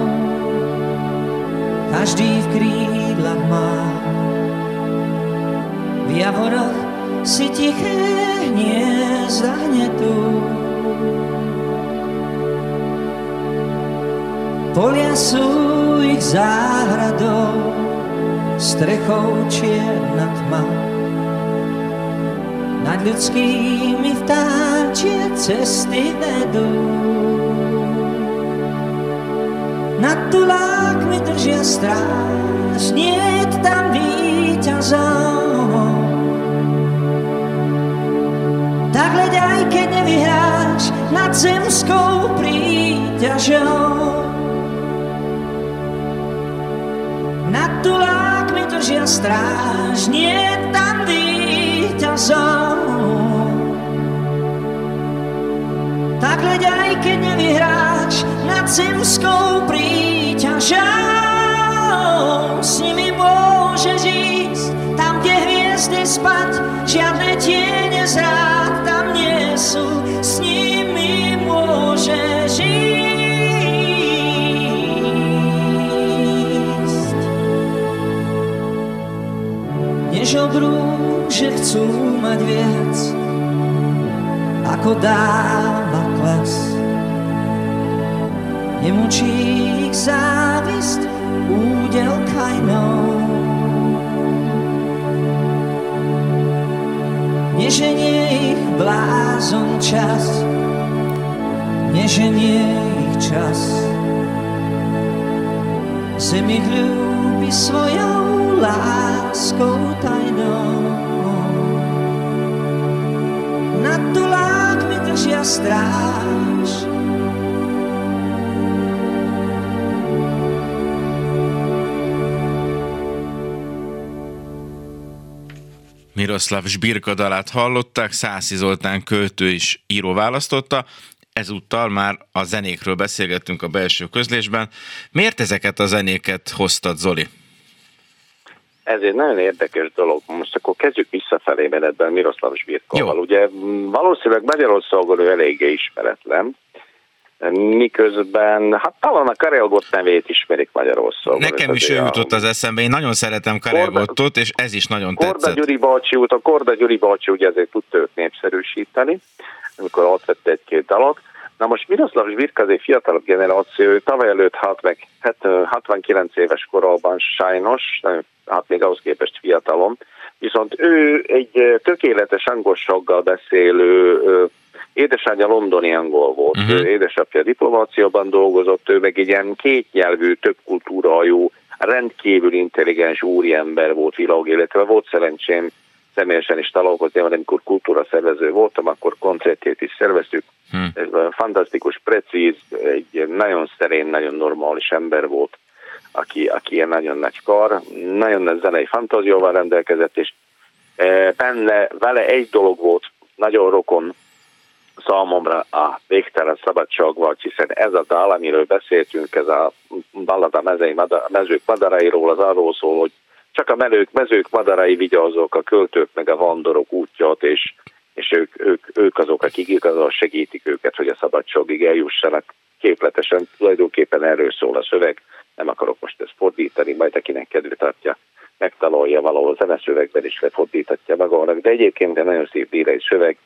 každý v krídlach má v javoroch si tiché hniezda hnetu. Polia sú ich záhradou, strechou čierna tma. Nad ľudskými vtáčie cesty vedú. Nad tulákmi držia stráž, nie tam víťazov. Keď nevyhráš nad zemskou príťažou. Nad tulákmi držia stráž, nie tam víťazov. Tak hľaď aj keď nevyhráš nad zemskou príťažou, s nimi môžeš ísť tam, kde hviezdy spať, žiadne tiene zrád sú, s nimi môžeš ísť. než od rúže chcú mať viac, ako dáva klas. Nemučí ich závist údel kajnou. Ich blázon čas, neženie ich čas. Zem ich ľúbi svojou láskou tajnou. Nad tulákmi držia stráž. Miroslav Zsbirka dalát hallották, Szászi Zoltán költő és író választotta, ezúttal már a zenékről beszélgettünk a belső közlésben. Miért ezeket a zenéket hoztad, Zoli? Ez egy nagyon érdekes dolog. Most akkor kezdjük visszafelé menetben Miroslav Zsbirkóval. Ugye valószínűleg Magyarországon ő eléggé ismeretlen, miközben, hát talán a Karelgott nevét ismerik Magyarországon. Nekem is ő jutott az eszembe, én nagyon szeretem Karelgottot, és ez is nagyon Korda tetszett. Gyuri bácsi út, a Korda Gyuri bácsi ugye ezért tudta őt népszerűsíteni, amikor ott vette egy-két dalot. Na most Miroslav Zsbirka az egy fiatalabb generáció, ő tavaly előtt halt meg 69 éves korában sajnos, hát még ahhoz képest fiatalom, viszont ő egy tökéletes angolsággal beszélő Édesanyja londoni angol volt, uh-huh. édesapja diplomáciában dolgozott, ő meg egy ilyen kétnyelvű, több kultúrajú, rendkívül intelligens úriember volt világ, illetve volt szerencsém személyesen is találkozni, mert amikor kultúra szervező voltam, akkor koncertjét is szerveztük. Hmm. Ez fantasztikus, precíz, egy nagyon szerén, nagyon normális ember volt, aki, aki ilyen nagyon nagy kar, nagyon nagy zenei fantázióval rendelkezett, és benne vele egy dolog volt nagyon rokon, számomra a végtelen szabadság volt, hiszen ez a dal, amiről beszéltünk, ez a ballada mezei, mezők madarairól, az arról szól, hogy csak a melők, mezők madarai vigyázók a költők meg a vandorok útját, és, és ők, ők, ők azok, akik igazán segítik őket, hogy a szabadságig eljussanak. Képletesen tulajdonképpen erről szól a szöveg, nem akarok most ezt fordítani, majd akinek kedvet tartja, megtalálja valahol zeneszövegben is lefordítatja magának, de egyébként de nagyon szép lírai szöveg,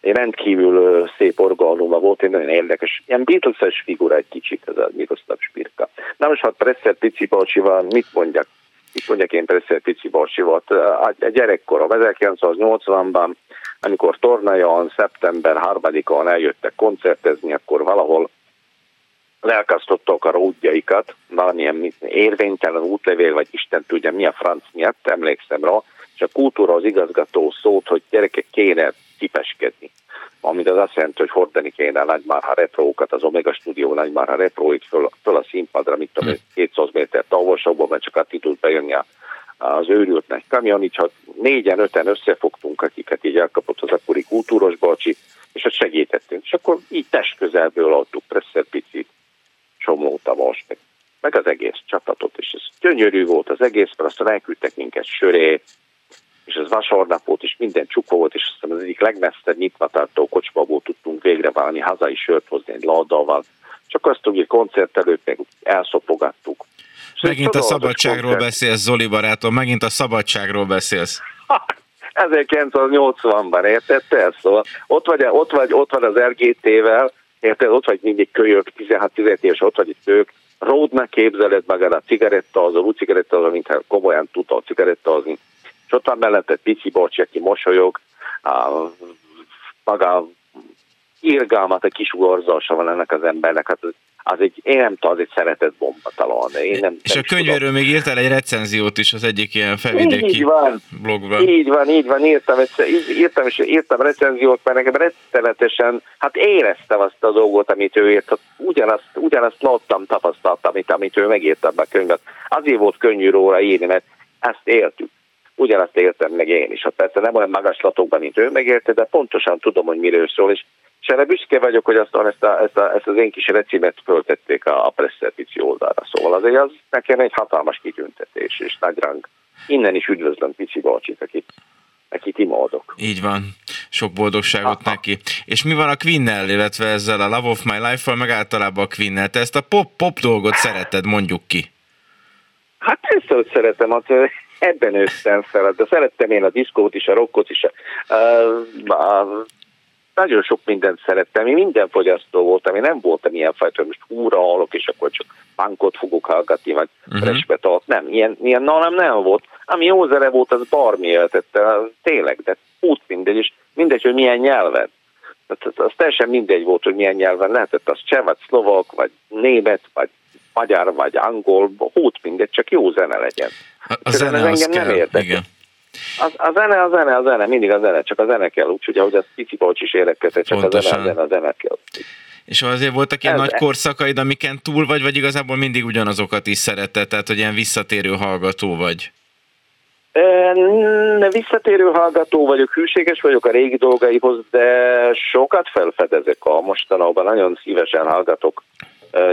egy rendkívül szép orgaluma volt, egy nagyon érdekes, ilyen Beatles-es figura egy kicsit ez a Miroslav Spirka. Na most, ha Presser Pici bácsival mit mondjak? Mit mondjak én Presser Pici bácsival? A gyerekkorom 1980-ban, amikor Tornajon szeptember 3-án eljöttek koncertezni, akkor valahol lelkasztottak a útjaikat, valamilyen érvénytelen útlevél, vagy Isten tudja mi a franc miatt, emlékszem rá, és a kultúra az igazgató szót, hogy gyerekek kéne tipeskedni. Amit az azt jelenti, hogy hordani kéne a Nagymárha retrókat, az Omega Studio Nagymárha retróit föl, föl a színpadra, mit tudom, 200 hm. méter távolságban, mert csak tud bejönni a, az őrült nagy kamion, így ha négyen, öten összefogtunk, akiket így elkapott az akkori kultúros bácsi, és ott segítettünk. És akkor így test közelből adtuk Presser Picit, Somló Tavas, meg, meg az egész csapatot, és ez gyönyörű volt az egész, mert aztán elküldtek minket söré, és ez vasárnap volt, és minden csukva volt, és aztán az egyik legmesszebb nyitvatartó kocsmából tudtunk végre valami hazai sört hozni egy ladával. Csak azt hogy koncert előtt meg elszopogattuk. Megint a szabadságról beszélsz, Zoli barátom, megint a szabadságról beszélsz. 1980-ban, érted te? Szóval ott vagy, ott vagy, ott van az RGT-vel, érted? Ott vagy mindig kölyök, 16-17 éves, ott vagy itt ők, Ródnak képzeled magad a cigarettázó, úgy cigarettázó, mintha komolyan tudta cigarettázni és ott van mellette pici bocsi, aki mosolyog, a, maga irgalmat, a kis ugarzása van ennek az embernek, hát az, egy, én nem tudom, az egy szeretett bomba talán. Én nem, és nem a könyvéről még írtál egy recenziót is az egyik ilyen felvidéki így van. blogban. Így van, így van, írtam, írtam, és írtam recenziót, mert nekem rettenetesen, hát éreztem azt a dolgot, amit ő írt, hát ugyanazt, ugyanazt láttam, tapasztaltam, amit, amit ő megírt a könyvet. Azért volt könnyű róla írni, mert ezt éltük ugyanazt értem meg én is. Hát persze nem olyan magaslatokban, mint ő megérte, de pontosan tudom, hogy miről szól, és, és erre büszke vagyok, hogy aztán ezt, a, ezt, a, ezt az én kis recimet föltették a, a presszervíció oldalra. Szóval azért az nekem egy hatalmas kitüntetés és nagy rang. Innen is üdvözlöm Pici bácsit, akit, akit imádok. Így van. Sok boldogságot Aha. neki. És mi van a Quinnel, illetve ezzel a Love of My Life-val, meg általában a Quinnel? Te ezt a pop-pop dolgot szereted, mondjuk ki. Hát hogy szeretem, hát ebben nőttem fel, de szerettem én a diszkót is, a rockot is, a, a, a, nagyon sok mindent szerettem, én minden fogyasztó voltam, én nem voltam ilyen fajta, most húra hallok, és akkor csak punkot fogok hallgatni, vagy uh-huh. nem, ilyen, ilyen nálam nem volt. Ami jó zene volt, az barmi éltette, tényleg, de út mindegy, és mindegy, hogy milyen nyelven. Az, az teljesen mindegy volt, hogy milyen nyelven lehetett, az cseh, vagy szlovak, vagy német, vagy magyar, vagy angol, hót mindegy, csak jó zene legyen. A, a zene az engem kell, nem érdekel. Igen. A, a zene, a zene, a zene, mindig a zene, csak a zene kell, úgyhogy ahogy az pici bocs is érdekelte, csak Pontosan. a zene, a zene, a zene kell. És azért voltak ilyen Ez nagy korszakaid, amiken túl vagy, vagy igazából mindig ugyanazokat is szeretett, tehát hogy ilyen visszatérő hallgató vagy? Visszatérő hallgató vagyok, hűséges vagyok a régi dolgaihoz, de sokat felfedezek a mostanában, nagyon szívesen hallgatok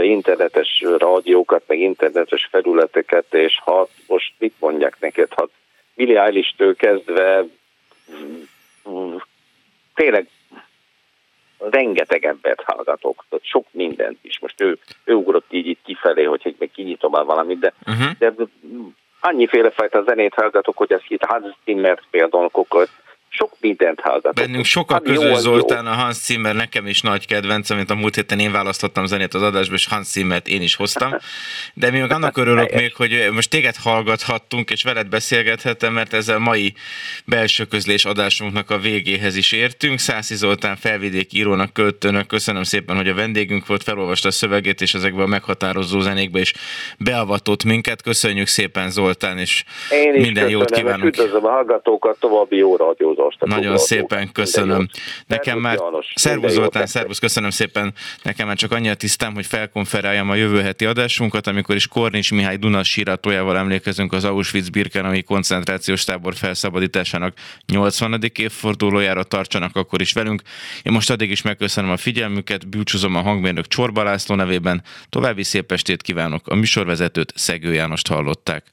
internetes rádiókat, meg internetes felületeket, és ha most mit mondjak neked, ha Billy Eilish-től kezdve mm, tényleg rengeteg embert hallgatok, sok mindent is. Most ő, ő ugrott így itt kifelé, hogy meg kinyitom el valamit, de, uh-huh. de annyiféle fajta zenét hallgatok, hogy ez itt Hans Zimmer például sok mindent hallgatok. Bennünk sokkal közös Zoltán, a Hans Zimmer nekem is nagy kedvenc, amit a múlt héten én választottam zenét az adásba, és Hans Zimmert én is hoztam. De mi meg annak örülök még, hogy most téged hallgathattunk, és veled beszélgethetem, mert ezzel mai belső közlés adásunknak a végéhez is értünk. Szászi Zoltán felvidék írónak, költőnök, köszönöm szépen, hogy a vendégünk volt, felolvasta a szövegét, és ezekbe a meghatározó zenékbe is beavatott minket. Köszönjük szépen Zoltán, és én minden jót kívánok. Üdvözlöm a hallgatókat, további jó rádiózó olvastam. Nagyon szépen köszönöm. Nekem már, szervusz Zoltán, szervusz, köszönöm szépen. Nekem már csak annyira tisztám, hogy felkonferáljam a jövő heti adásunkat, amikor is Kornics Mihály Dunas síratójával emlékezünk az Auschwitz-Birkenau koncentrációs tábor felszabadításának 80. évfordulójára tartsanak akkor is velünk. Én most addig is megköszönöm a figyelmüket, búcsúzom a hangmérnök Csorba László nevében. További szép estét kívánok. A műsorvezetőt Szegő Jánost hallották.